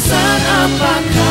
alasan apakah